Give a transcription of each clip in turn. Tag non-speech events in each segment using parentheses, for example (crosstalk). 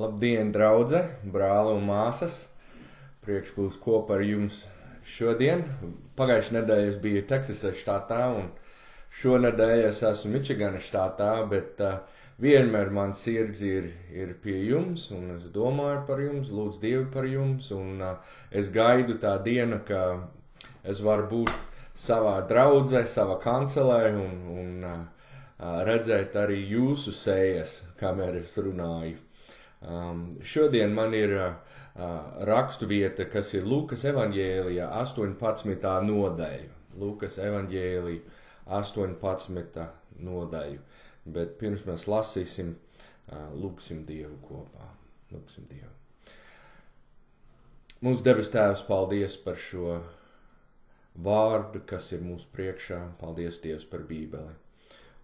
Labdien, draugi, brāli un māsas! Prieks būs kopā ar jums šodien. Pagājušajā nedēļā es biju Teksasas štatā, un šonadēļ es esmu Mičiganas štatā, bet uh, vienmēr man sirds ir, ir pie jums, un es domāju par jums, lūdzu Dievu par jums, un uh, es gaidu tā diena, ka es varu būt savā draudzē, savā kancelē un, un uh, redzēt arī jūsu sējas, kamēr es runāju. Um, šodien man ir uh, rakstu vieta, kas ir Lūkas evanģēlijā 18. nodaļa. Lūkas evanģēlijā 18. nodaļa. Bet pirms mēs lasīsim, uh, lūgsim Dievu kopā. Lūgsim Dievu. Mūsu debes Tēvs, paldies par šo vārdu, kas ir mūsu priekšā. Paldies, Dievs, par Bībeli.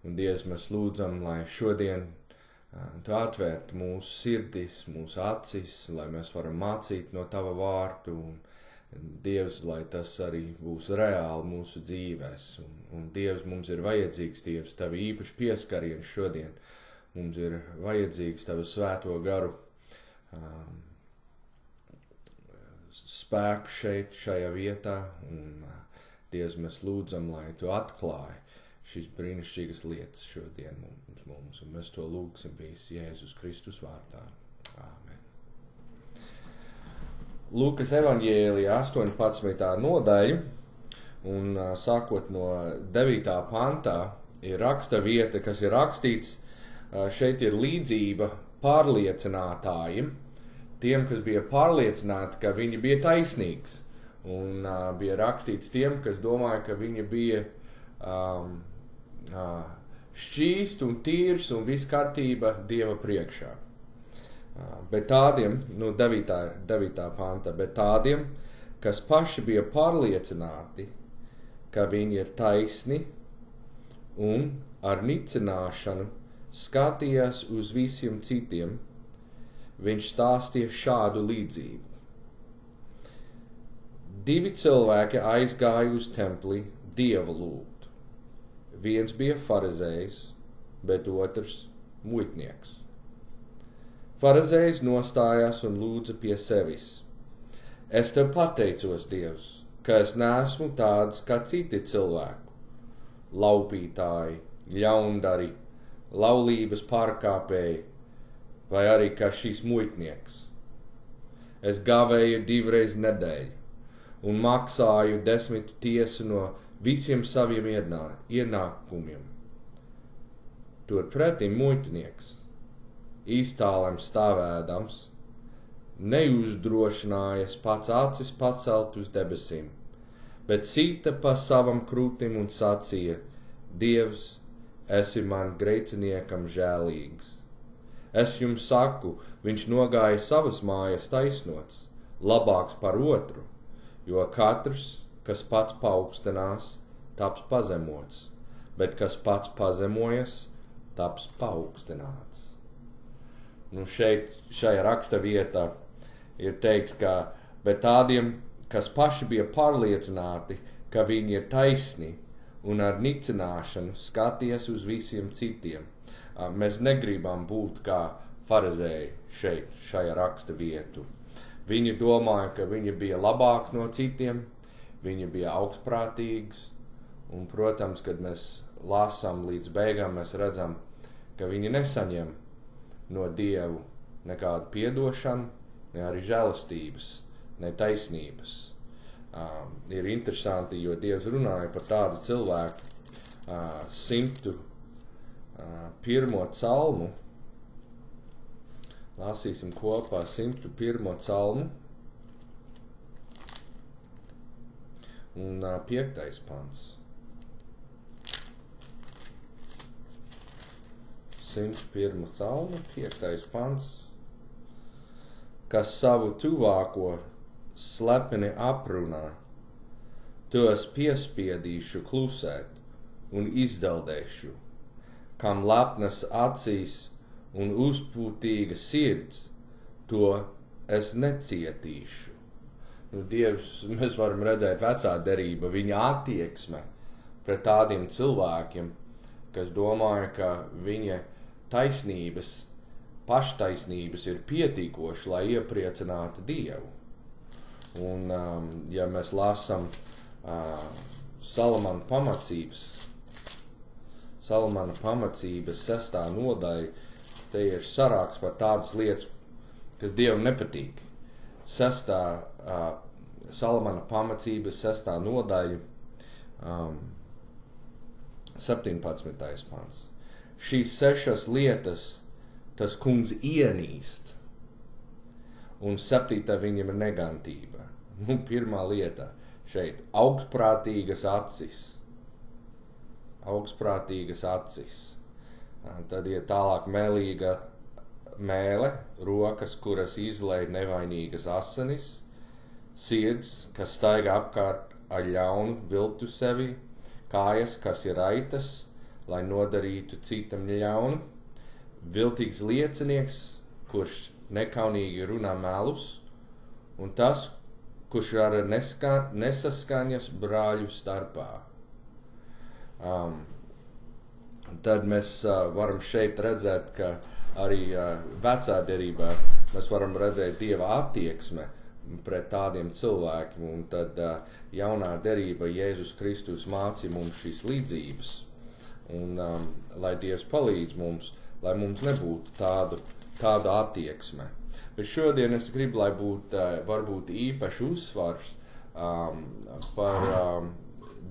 Un Dievs, mēs lūdzam, lai šodien Tu atvērtu mūsu sirdis, mūsu acis, lai mēs varam mācīt no tava vārtu. Un Dievs, lai tas arī būs reāli mūsu dzīvēs. Un, un Dievs mums ir vajadzīgs, Dievs, tavi īpaši pieskariens šodien. Mums ir vajadzīgs tavu svēto garu um, spēku šeit, šajā vietā. Un, Dievs, mēs lūdzam, lai tu atklāji šīs brīnišķīgas lietas šodien mums, mums un mēs to lūgsim visi Jēzus Kristus vārdā. Āmen. Lūkas evanģēlija 18. nodaļa, un sākot no 9. pantā, ir raksta vieta, kas ir rakstīts, šeit ir līdzība pārliecinātājiem, tiem, kas bija pārliecināti, ka viņi bija taisnīgs, un uh, bija rakstīts tiem, kas domāja, ka viņi bija um, šķīsts un tīrs un viss kārtība Dieva priekšā. Bet tādiem, nu, 9. 9. panta, bet tādiem, kas paši bija pārliecināti, ka viņi ir taisni un ar nicināšanu skatījās uz visiem citiem, viņš stāstīja šādu līdzību. Divi cilvēki aizgāja uz templi dievu lūgt. Viens bija farizējs, bet otrs muitnieks. Farizējs nostājās un lūdza pie sevis: Es tev pateicos, Dievs, ka es neesmu tāds kā citi cilvēki, laupītāji, ļaundari, laulības pārkāpēji, vai arī kā šīs muitnieks. Es gavēju divreiz nedēļu un maksāju desmitu tiesu no visiem saviem ienā, ienākumiem. Turpretī muitinieks, īstālēm stāvēdams, neuzdrošinājies pats acis pacelt uz debesīm, bet cita pa savam krūtim un sacīja: Dievs, esi man grēciniekam žēlīgs. Es jums saku, viņš nogāja savas mājas taisnots, labāks par otru, jo katrs kas pats paaugstinās, taps pazemots, bet kas pats pazemojas, taps paaugstināts. Nu šeit, šajā raksta vietā, ir teikts, ka tādiem, kas paši bija pārliecināti, ka viņi ir taisni un ar nicināšanu skaties uz visiem citiem. Mēs negribam būt kā farizēji šeit, šajā raksta vietu. Viņi domāja, ka viņi bija labāki no citiem, Viņa bija augstprātīgs, un, protams, kad mēs lasām līdz beigām, mēs redzam, ka viņi nesaņem no Dieva nekādu piedošanu, ne arī žēlastības, ne taisnības. Uh, ir interesanti, jo Dievs runāja par tādu cilvēku uh, simtu uh, pirmo calmu. Lasīsim kopā 101. calmu. Un uh, piektais pants. 101. celma, 5. pants, kas savu tuvāko slepeni aprunā, to es piespiedīšu klusēt un izdeldēšu, kam lepnas acīs un uzpūtīga sirds, to es necietīšu nu, Dievs, mēs varam redzēt vecā derība, viņa attieksme pret tādiem cilvēkiem, kas domāja, ka viņa taisnības paštaisnības ir pietiekoši, lai iepriecinātu Dievu. Un, um, ja mēs lasām uh, Salamana pamācības, Salamana pamācības sestā nodaļa, te ir sarāks par tādas lietas, kas Dievam nepatīk. Sestā uh, Salamana pamācības sestā nodaļa, um, 17. pāns. Šīs sešas lietas tas kungs ienīst, un septītā viņam ir negantība. Nu, pirmā lieta šeit - augstprātīgas acis. Augstprātīgas acis. Tad ir tālāk mēlīga mēlē, rokas, kuras izlaiž nevainīgas asinis, sirds, kas staigā apkārt ar ļaunu viltu sevi, kājas, kas ir aitas, lai nodarītu citam ļaunu, viltīgs liecinieks, kurš nekaunīgi runā melus, un tas, kurš neska, nesaskaņas brāļu starpā. Um, tad mēs uh, varam šeit redzēt, ka arī vecā derībā mēs varam redzēt dieva attieksme pret tādiem cilvēkiem. Un tad uh, jaunā derība Jēzus Kristus mācīja mums šīs līdzības. Un, um, lai Dievs palīdz mums, lai mums nebūtu tādu, tāda attieksme. Bet šodien es gribu, lai būtu uh, varbūt īpašs uzsvars um, par um,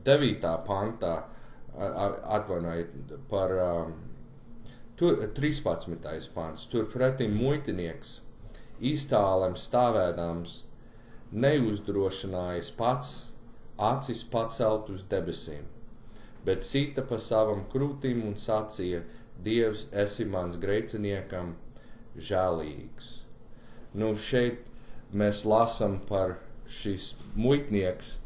9. pantā, atvainojiet, par um, tur, 13. pants. Turpretī muitinieks iztālēm stāvēdams neuzdrošinājas pats acis pacelt uz debesīm, bet sita pa savam krūtīm un sacīja: Dievs, esi mans grēciniekam žēlīgs nu, šeit mēs lasām par šīs muitnieks,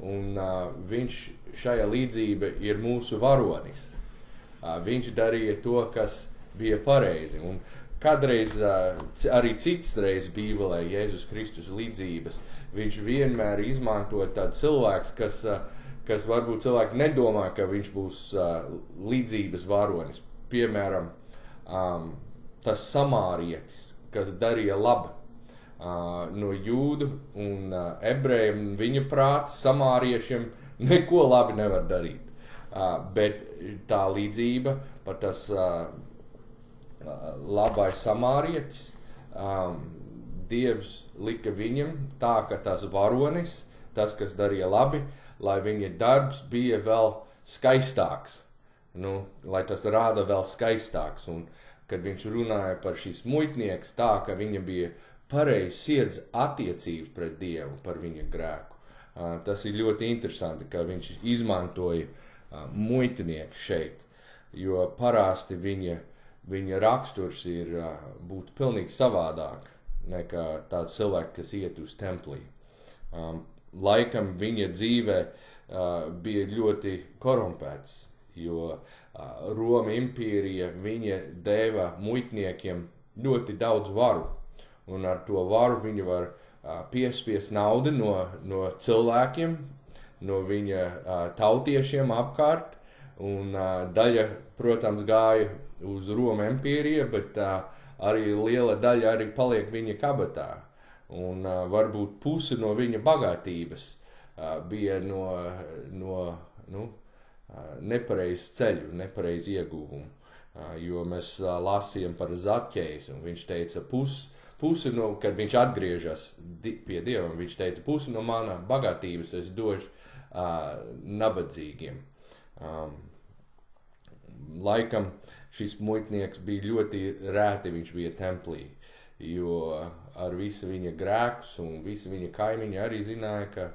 un uh, viņš šajā līdzība ir mūsu varonis. Uh, viņš darīja to, kas bija pareizi. Un kādreiz, uh, arī cits reizes Bībelē, Jēzus Kristus līdzības, viņš vienmēr izmantoja tādu cilvēku, kas, uh, kas varbūt cilvēki nedomā, ka viņš būs līdzības varonis. Piemēram, tas samārietis, kas darīja labu no jūdu un ebrejiem, viņa prāta samāriešiem neko labi nevar darīt. Uh, bet tā līdzība par tas uh, labais samārietis, Dievs lika viņam tā, ka tas varonis, tas, kas darīja labi, lai viņa darbs bija vēl skaistāks. Nu, lai tas rāda vēl skaistāks. Un, kad viņš runāja par šīs muitnieks, tā ka viņa bija pareizi sirds attiecības pret Dievu par viņa grēku. Tas ir ļoti interesanti, ka viņš izmantoja muitinieku šeit, jo parasti viņa, viņa raksturs ir būt pilnīgi savādāk nekā tāds cilvēks, kas iet uz templī. Laikam viņa dzīvē bija ļoti korumpēts, jo Roma impērija viņa deva muitniekiem ļoti daudz varu un ar to varu viņi var piespiest naudu no, no cilvēkiem, no viņa uh, tautiešiem apkārt. Un, uh, daļa, protams, gāja uz Romas impēriju, bet uh, arī liela daļa arī paliek viņa kabatā. Un uh, varbūt puse no viņa bagātības uh, bija no, no nu, uh, nepareizes ceļu, nepareizu ieguvumu. Uh, jo mēs uh, lasījām par Zaķēju, un viņš teica, pusi pusi no, kad viņš atgriežas pie Dieva, viņš teica, pusi no mana bagātības es došu nabadzīgiem. Um, laikam šis muitnieks bija ļoti rēti, viņš bija templī, jo ar visu viņa grēkus un visu viņa kaimiņu arī zināja, ka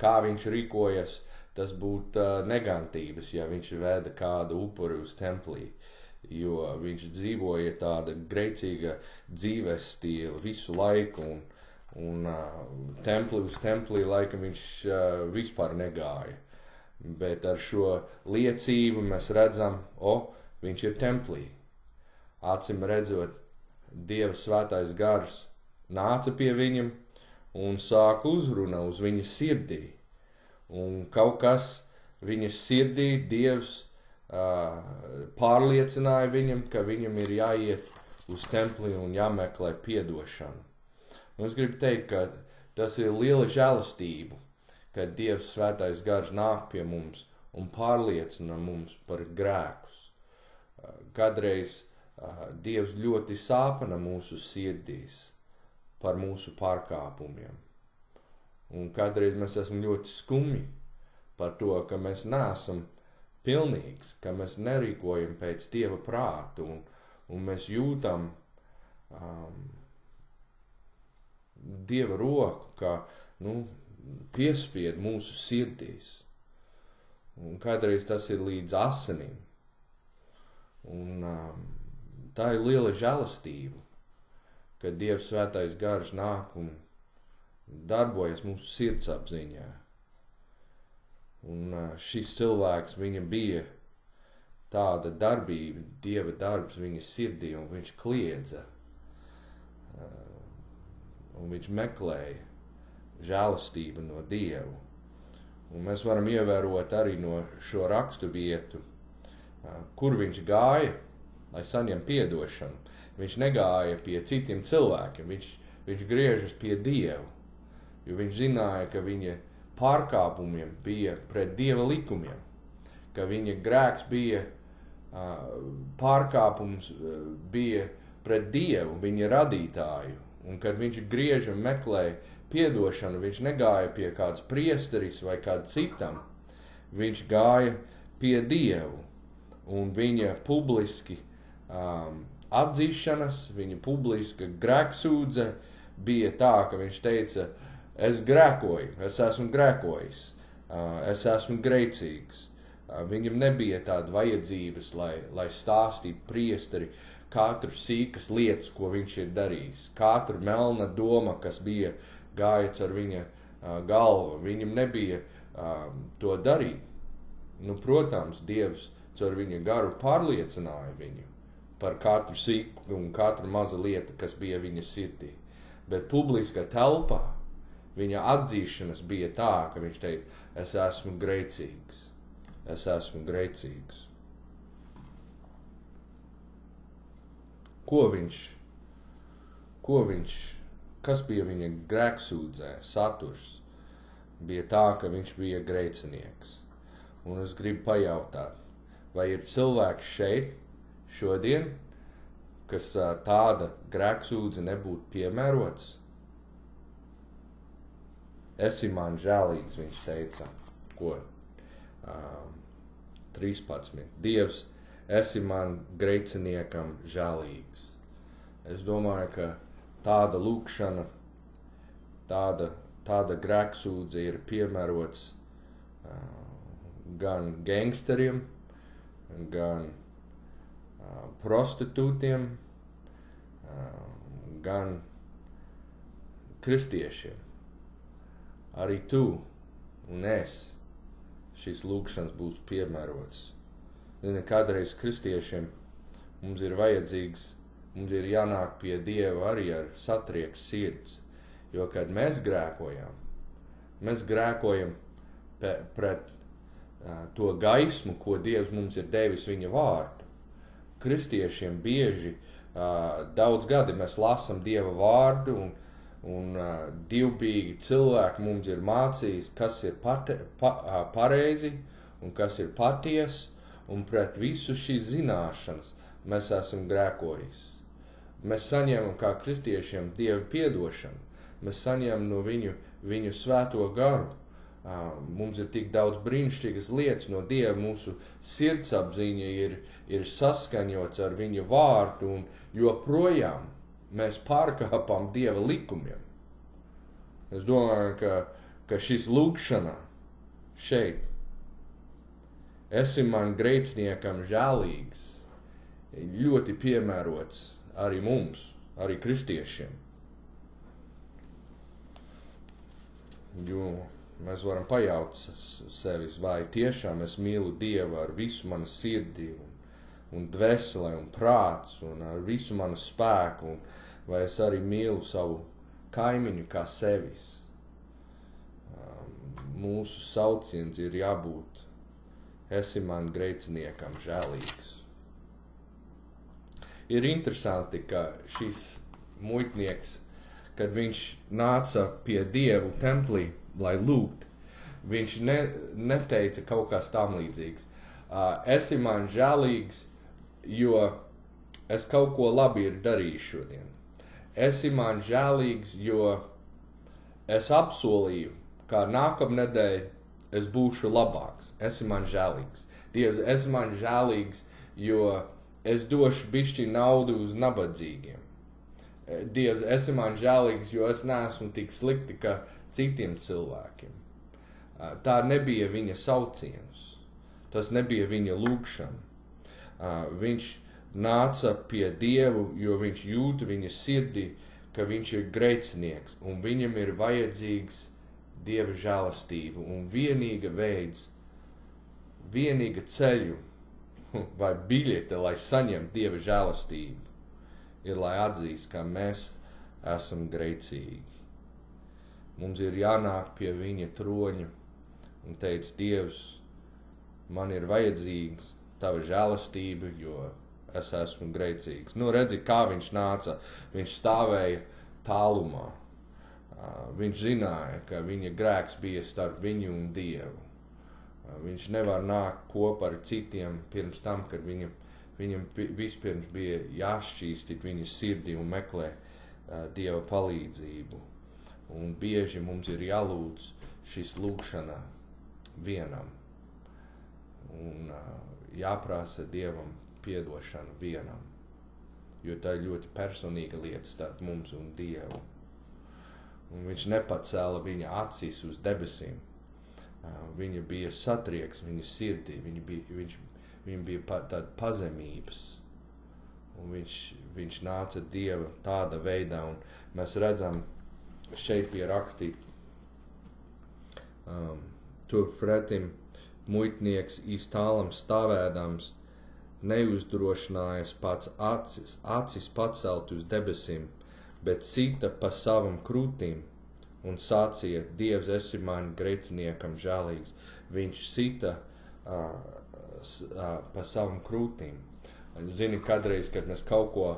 kā viņš rīkojas, tas būtu uh, negantības, ja viņš veda kādu upuri uz templī. Jo viņš dzīvoja tāda grēcīga dzīves stila visu laiku. Un, un uh, templi uz templī laikam viņš uh, vispār negāja. Bet ar šo liecību mēs redzam, o, viņš ir templī. Acim redzot, Dieva svētais gars nāca pie viņam un sāka uzrunāt uz viņa sirdī. Un kaut kas viņa sirdī Dievs pārliecināja viņam, ka viņam ir jāiet uz templi un jāmeklē piedošana. Un es gribu teikt, ka tas ir liela žēlastība, kad Dievs svētais gars nāk pie mums un pārliecina mums par grēkus. Kadreiz Dievs ļoti sāpina mūsu sirdīs par mūsu pārkāpumiem. Un kādreiz mēs esam ļoti skumji par to, ka mēs neesam pilnīgs, ka mēs nerīkojam pēc Dieva prātu un, un mēs jūtam um, Dieva roku, ka nu, piespied mūsu sirdīs. Un kādreiz tas ir līdz asinīm. Un, um, tā ir liela žēlastība, kad Dievs svētais gars nāk un darbojas mūsu sirdsapziņā. Un uh, šis cilvēks, viņa bija tāda darbība, Dieva darbs viņa sirdī, un viņš kliedza, uh, un viņš meklēja žēlastību no Dieva. Un mēs varam ievērot arī no šo rakstu vietu, kur viņš gāja, lai saņemtu atdošanu. Viņš negāja pie citiem cilvēkiem, viņš, viņš griežas pie Dieva, jo viņš zināja, ka viņa pārkāpumiem bija pret Dieva likumiem, ka viņa grēks bija pārkāpums bija pret Dievu, viņa radītāju, un kad viņš griež un meklē piedošanu, viņš negāja pie kādas priesteris vai kāda citam. Viņš gāja pie Dievu, un viņa publiski um, atzīšanas, viņa publiska grēksūdze bija tā, ka viņš teica, es grēkoju, es esmu grēkojis, uh, es esmu grēcīgs. Uh, viņam nebija tāda vajadzības, lai, lai stāstītu priesteri katru sīkas lietas, ko viņš ir darījis, katru melna doma, kas bija gāja ar viņa uh, galvu. Viņam nebija um, to darīt. Nu, protams, Dievs caur viņa garu pārliecināja viņu par katru sīku un katru mazu lietu, kas bija viņa sirdī. Bet publiskā telpā viņa atzīšanas bija tā, ka viņš teica, es esmu grēcīgs, es esmu grēcīgs. Ko viņš, ko viņš kas bija viņa grēksūdzē, saturs, bija tā, ka viņš bija grēcinieks. Un es gribu pajautāt, vai ir cilvēks šeit šodien, kas tāda grēksūdze nebūtu piemērots? Esi man žēlīgs, viņš teica, ko um, 13. Dievs, esi man grēciniekam žēlīgs. Es domāju, ka tāda lūkšana, tāda, tāda grēksūdze ir piemērots uh, gan gangsteriem, gan uh, prostitūtiem, uh, gan kristiešiem. Arī tu un es šīs lūkšanas būs piemērots. Zini, kādreiz kristiešiem mums ir vajadzīgs Mums ir jānāk pie Dieva arī ar satrieks sirds. Jo, kad mēs grēkojam, mēs grēkojam pret uh, to gaismu, ko Dievs mums ir devis viņa vārdu. Kristiešiem bieži uh, daudz gadi mēs lasām Dieva vārdu, un, un uh, divbīgi cilvēki mums ir mācījis, kas ir pate, pa, pareizi un kas ir patiesi, un pret visu šīs zināšanas mēs esam grēkojuši. Mēs saņemam kā kristiešiem Dieva piedošanu, mēs saņemam no viņu, viņu svēto garu. Mums ir tik daudz brīnišķīgas lietas no Dieva, mūsu sirdsapziņa ir, ir saskaņots ar viņa vārdu, un joprojām mēs pārkāpam Dieva likumiem. Es domāju, ka, ka šis lūkšana šeit, esi man grēciniekam žēlīgs, ļoti piemērots arī mums, arī kristiešiem. Jo mēs varam pajaut sevi, vai tiešām es mīlu Dievu ar visu manu sirdi un, un dvēselē un prāts un ar visu manu spēku, un vai es arī mīlu savu kaimiņu kā sevis. Mūsu sauciens ir jābūt, esi man grēciniekam žēlīgs. ir interesanti, ka šis muitnieks, kad viņš nāca pie dievu templī, lai lūgtu, viņš ne, neteica kaut kas tam līdzīgs. Esi man žēlīgs, jo es kaut ko labi ir darījis šodien. Esi man žēlīgs, jo es apsolīju, ka nākamnedēļ es būšu labāks. Esi man žēlīgs. Dievs, esi man žēlīgs, jo es došu bišķi naudu uz nabadzīgiem. Dievs, esi man žēlīgs, jo es neesmu tik slikti kā citiem cilvēkiem. Tā nebija viņa sauciens, tas nebija viņa lūgšana. Viņš nāca pie Dievu, jo viņš jūta viņa sirdī, ka viņš ir grēcinieks un viņam ir vajadzīgs Dieva žēlastība un vienīga veids, vienīga ceļu (laughs) vai biļete, lai saņemtu Dieva žēlastību, ir lai atzīst, ka mēs esam grēcīgi. Mums ir jānāk pie viņa troņa un teikt, Dievs, man ir vajadzīgs tava žēlastība, jo es esmu grēcīgs. Nu, redzi, kā viņš nāca. Viņš stāvēja tālumā. Viņš zināja, ka viņa grēks bija starp viņu un Dievu. Viņš nevar nākt kopā ar citiem pirms tam, kad viņam, viņam vispirms bija jāšķīstīt viņa sirdī un meklē Dieva palīdzību. Un bieži mums ir jālūdz šis lūgšana vienam. Un jāprasa Dievam piedošana vienam. Jo tā ir ļoti personīga lieta starp mums un Dievu. Un viņš nepacēla viņa acis uz debesīm. Viņa bija satrieks viņa sirdī, viņa bija, viņš, viņa bija pa, tāda pazemības. Un viņš, viņš nāca Dieva tāda veidā, un mēs redzam, šeit bija rakstīt, um, turpretim muitnieks īstālam stāvēdams, neuzdrošinājies pats acis, acis pacelt uz debesīm, bet sita pa savam krūtīm un sacīja, Dievs, esi man grēciniekam žēlīgs. Viņš sita uh, uh, pa savam krūtīm. Zini, kādreiz, kad mēs kaut ko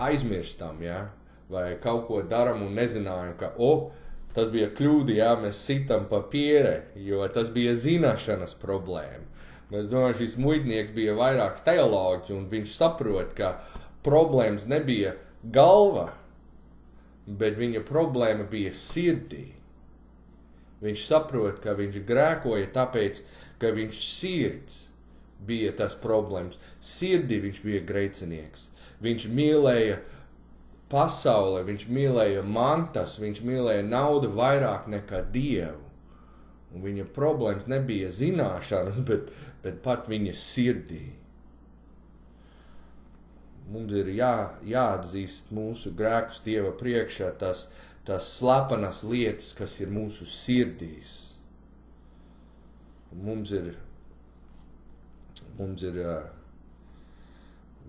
aizmirstam, ja? vai kaut ko darām un nezinājam, ka, oh, tas bija kļūda, ja mēs sitam pa piere, jo tas bija zināšanas problēma. Es domāju, šis muitnieks bija vairāks teoloģis, un viņš saprot, ka problēmas nebija galva, bet viņa problēma bija sirdī. Viņš saprot, ka viņš grēkoja tāpēc, ka viņš sirds bija tas problēmas. Sirdī viņš bija grēcinieks. Viņš mīlēja pasauli, viņš mīlēja mantas, viņš mīlēja naudu vairāk nekā dievu. Un viņa problēmas nebija zināšanas, (laughs) bet, bet pat viņa sirdī. Mums ir jā, jāatzīst mūsu grēkus Dieva priekšā, tas, tas slepenas lietas, kas ir mūsu sirdīs. Mums ir, mums ir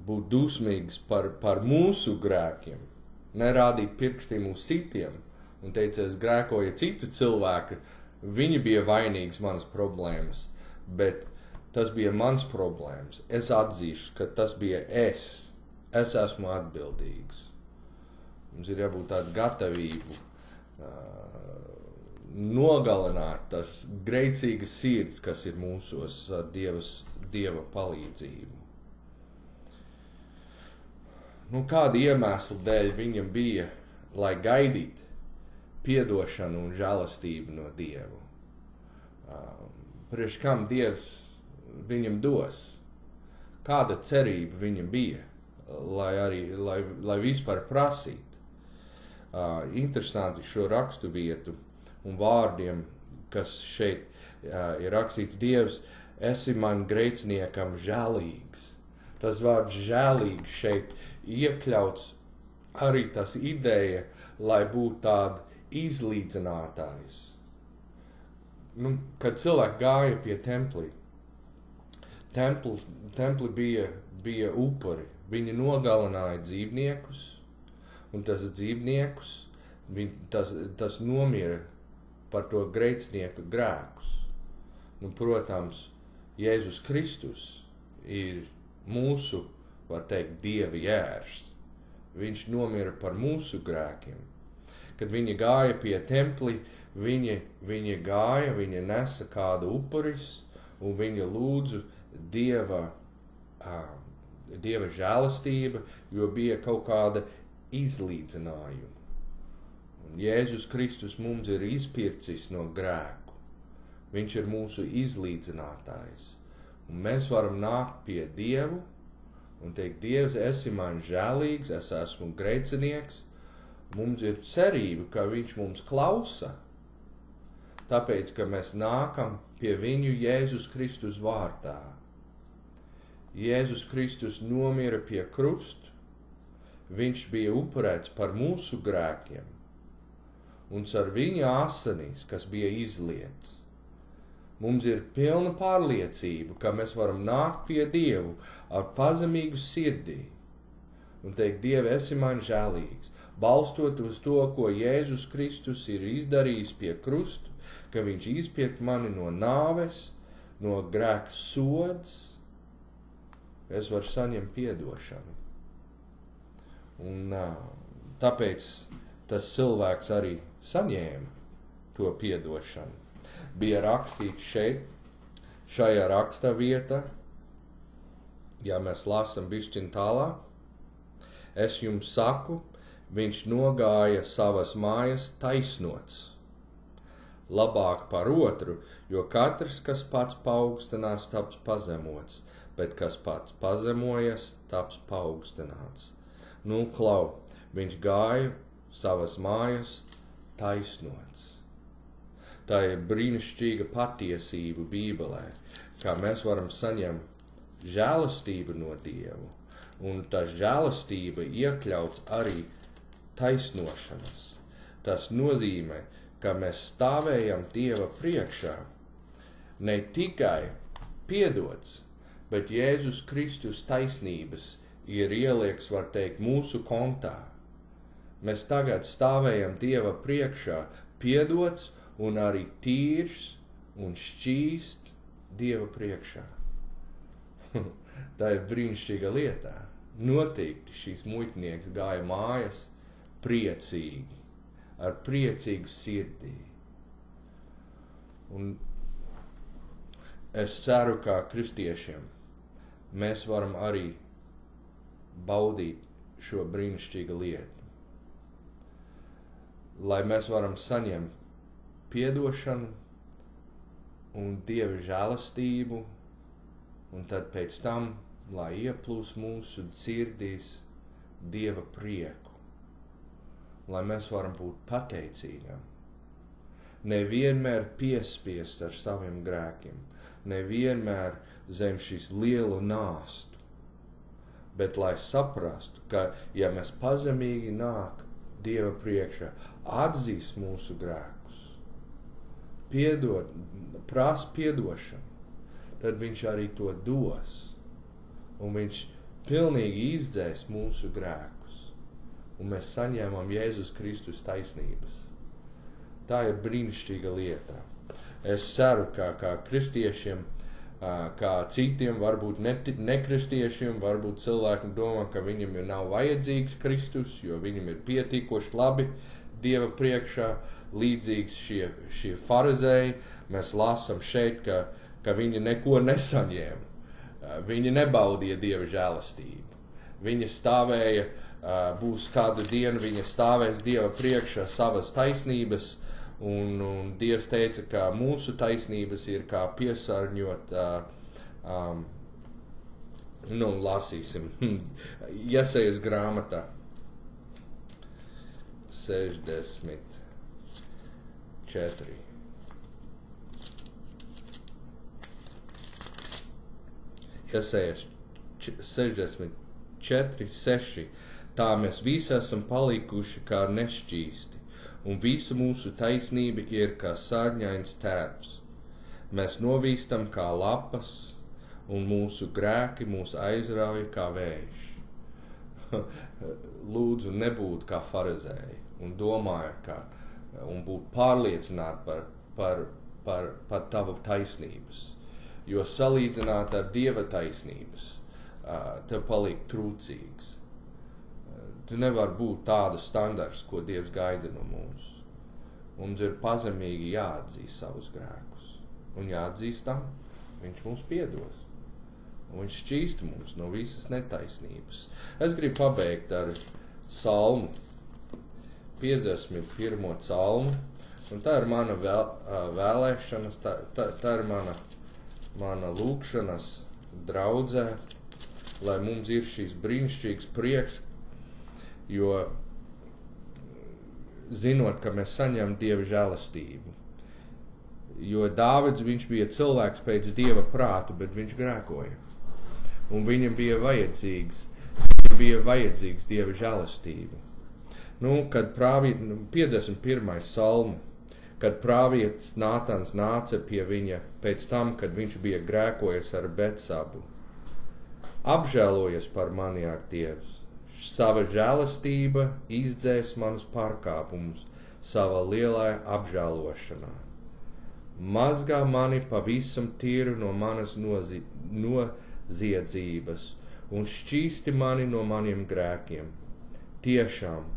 būt dusmīgs par, par mūsu grēkiem, nerādīt pirkstiem uz citiem un teikt, es grēkoju citi cilvēki Viņi bija vainīgs manas problēmas, bet tas bija mans problēmas. Es atzīšu, ka tas bija es. Es esmu atbildīgs. Mums ir jābūt tādai gatavību uh, nogalināt tas grēcīgas sirds, kas ir mūsos ar dievas, Dieva palīdzību. Nu, kāda iemesla dēļ viņam bija, lai gaidītu piedošanu un žēlastību no Dieva. Um, priekš kam Dievs viņam dos? Kāda cerība viņam bija, lai arī lai, lai vispār prasītu? Uh, interesanti šo rakstu vietu un vārdiem, kas šeit uh, ir rakstīts, Dievs, esi man grēciniekam žēlīgs. Tas vārds žēlīgs šeit iekļauts arī tas ideja, lai būtu tāda izlīdzinātājs. Nu, kad cilvēki gāja pie templī, templis, templi bija, bija upuri. Viņi nogalināja dzīvniekus, un tas dzīvniekus viņ, tas, tas nomira par to grēcinieku grēkus. Nu, protams, Jēzus Kristus ir mūsu var teikt, dieva jērs. Viņš nomira par mūsu grēkiem. Kad viņi gāja pie templi, viņi, viņi gāja, viņi nesa kādu upuris un viņi lūdzu dieva, uh, dieva žēlastība, jo bija kaut kāda izlīdzinājuma. Un Jēzus Kristus mums ir izpircis no grēku. Viņš ir mūsu izlīdzinātājs. Un mēs varam nākt pie Dievu un teikt, Dievs, esi man žēlīgs, es esmu grēcinieks. Mums ir cerība, ka Viņš mums klausa. Tāpēc, ka mēs nākam pie Viņu Jēzus Kristus vārdā. Jēzus Kristus nomira pie krusta, Viņš bija upurēts par mūsu grēkiem, un ar viņa asinīs, kas bija izlietas, Mums ir pilna pārliecība, ka mēs varam nākt pie Dievu ar pazemīgu sirdī un teikt, Dieva, esi man žēlīgs, balstot uz to, ko Jēzus Kristus ir izdarījis pie krusta, ka Viņš izpirkt mani no nāves, no grēka sods, es varu saņemt atdošanu. Un tāpēc tas cilvēks arī saņēma to atdošanu bija rakstīts šeit, šajā raksta vietā, ja mēs lasām bišķiņu tālāk. Es jums saku, viņš nogāja savas mājas taisnots. Labāk par otru, jo katrs, kas pats paaugstinās, taps pazemots, bet kas pats pazemojas, taps paaugstināts. Nu, klau, viņš gāja savas mājas taisnots. Tā ir brīnišķīga patiesība Bībelē, kā mēs varam saņemt žēlastību no Dieva, un tā žēlastība iekļaut arī taisnošanas. Tas nozīmē, ka mēs stāvējam Dieva priekšā ne tikai piedots, bet Jēzus Kristus taisnības ir ielieks, var teikt, mūsu kontā. Mēs tagad stāvējam Dieva priekšā, piedots un arī tīrs un šķīst Dieva priekšā. (laughs) Tā ir brīnišķīga lieta. Noteikti šīs muitnieks gāja mājās priecīgi, ar priecīgu sirdī. Un es ceru, ka kristiešiem mēs varam arī baudīt šo brīnišķīgu lietu. Lai mēs varam saņemt piedošanu un dieva žēlastību, un tad pēc tam, lai ieplūst mūsu sirdīs dieva prieku, lai mēs varam būt pateicīgam. Nevienmēr piespiest ar saviem grēkiem, nevienmēr zem šīs lielu nāstu, bet lai saprastu, ka ja mēs pazemīgi nāk Dieva priekšā, atzīst mūsu grēku piedod, prasa piedošanu, tad viņš arī to dos. Un viņš pilnīgi izdzēs mūsu grēkus. Un mēs saņēmām Jēzus Kristus taisnības. Tā ir brīnišķīga lieta. Es ceru, ka kā kristiešiem, kā citiem, varbūt nekristiešiem, varbūt cilvēki domā, ka viņam ir nav vajadzīgs Kristus, jo viņam ir pietiekoši labi Dieva priekšā, līdzīgs šie, šie farizēji. Mēs lasām šeit, ka, ka viņi neko nesaņēma. Viņi nebaudīja Dieva žēlastību. Viņi stāvēja, būs kādu dienu, viņi stāvēs Dieva priekšā savas taisnības, un, un Dievs teica, ka mūsu taisnības ir kā piesārņot. Um, nu, lasīsim, (laughs) iesaistīsim grāmatā. 64. Iesējas 64, 6. Tā mēs visi esam palikuši kā nešķīsti, un visa mūsu taisnība ir kā sārņains tērps. Mēs novīstam kā lapas, un mūsu grēki mūs aizrauja kā vējš. (laughs) Lūdzu, nebūt kā farizēji un domāja, ka un būt pārliecināti par, par, par, par tavu taisnības. Jo salīdzināt ar dieva taisnības, tev paliek trūcīgs. Tu nevari būt tāda standarts, ko Dievs gaida no mums. Mums ir pazemīgi jāatzīst savus grēkus. Un jāatzīst tam, Viņš mums piedos. Un viņš šķīst mums no visas netaisnības. Es gribu pabeigt ar salmu, 51. salmu. Un tā ir mana vēl, vēlēšanas, tā, tā, tā ir mana, mana lūkšanas draudzē, lai mums ir šīs brīnišķīgs prieks, jo zinot, ka mēs saņemam Dieva žēlastību. Jo Dāvids bija cilvēks pēc Dieva prātu, bet viņš grēkoja. Un viņam bija vajadzīgs, bija vajadzīgs Dieva žēlastība. Nu, kad prāvi, 51. Nu, salmu, kad prāvietis Nātans nāca pie viņa pēc tam, kad viņš bija grēkojies ar Betsabu. Apžēlojies par mani, ak, Dievs! Sava žēlastība izdzēs manus pārkāpumus savā lielā apžēlošanā. Mazgā mani pavisam tīru no manas nozi noziedzības un šķīsti mani no maniem grēkiem. Tiešām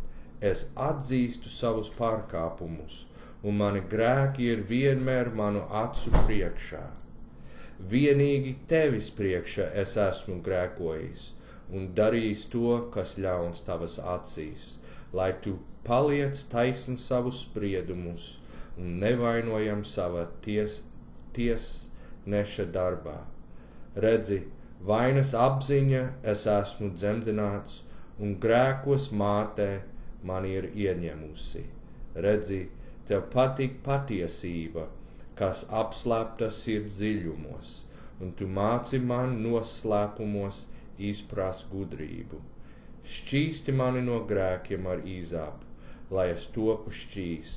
es atzīstu savus pārkāpumus, un mani grēki ir vienmēr manu acu priekšā. Vienīgi tevis priekšā es esmu grēkojis un darījis to, kas ļauns tavas acīs, lai tu paliec taisni savus spriedumus un nevainojam savā ties, tiesneša darbā. Redzi, vainas apziņa es esmu dzemdināts, un grēkos mātē man ir ieņemusi. Redzi, tev patīk patiesība, kas apslēpta sirds dziļumos, un tu māci man noslēpumos izprast gudrību. Šķīsti mani no grēkiem ar īzāpu, lai es topu šķīs,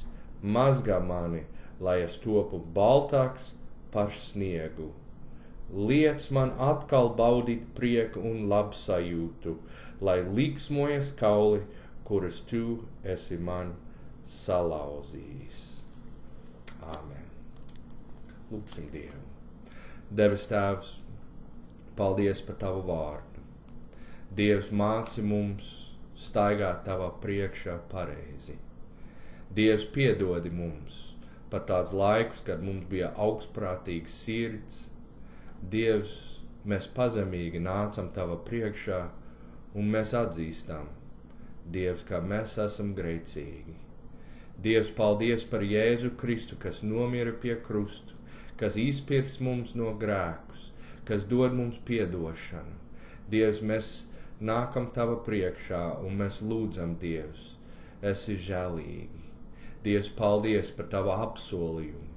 mazgā mani, lai es topu baltāks par sniegu. Liec man atkal baudīt prieku un labsajūtu, lai liksmojas kauli, kurus tu esi man salauzījis. Āmen. Lūksim Dievu. Devis Tēvs, paldies par Tavu vārdu. Dievs māci mums staigāt tavā priekšā pareizi. Dievs piedodi mums par tādus laikus, kad mums bija augstprātīgs sirds. Dievs, mēs pazemīgi nācam tavā priekšā un mēs atzīstam, Dievs, ka mēs esam grēcīgi. Dievs, paldies par Jēzu Kristu, kas nomira pie krustu, kas izpirks mums no grēkus, kas dod mums piedošanu. Dievs, mēs nākam tava priekšā un mēs lūdzam Dievs, esi žēlīgi. Dievs, paldies par tavu apsolījumu.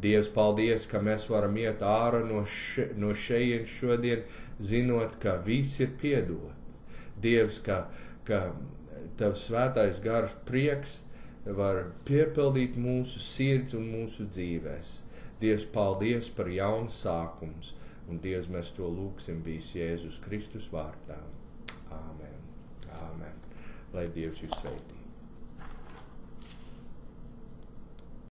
Dievs, paldies, ka mēs varam iet ārā no, še, no šejienes šodien, zinot, ka viss ir piedots. Dievs, ka, ka tavs svētais gars prieks var piepildīt mūsu sirds un mūsu dzīvēs. Dievs, paldies par jaunu sākumu, un Dievs, mēs to lūgsim visu Jēzus Kristus vārdā. Āmen. Āmen. Lai Dievs jūs sveitī.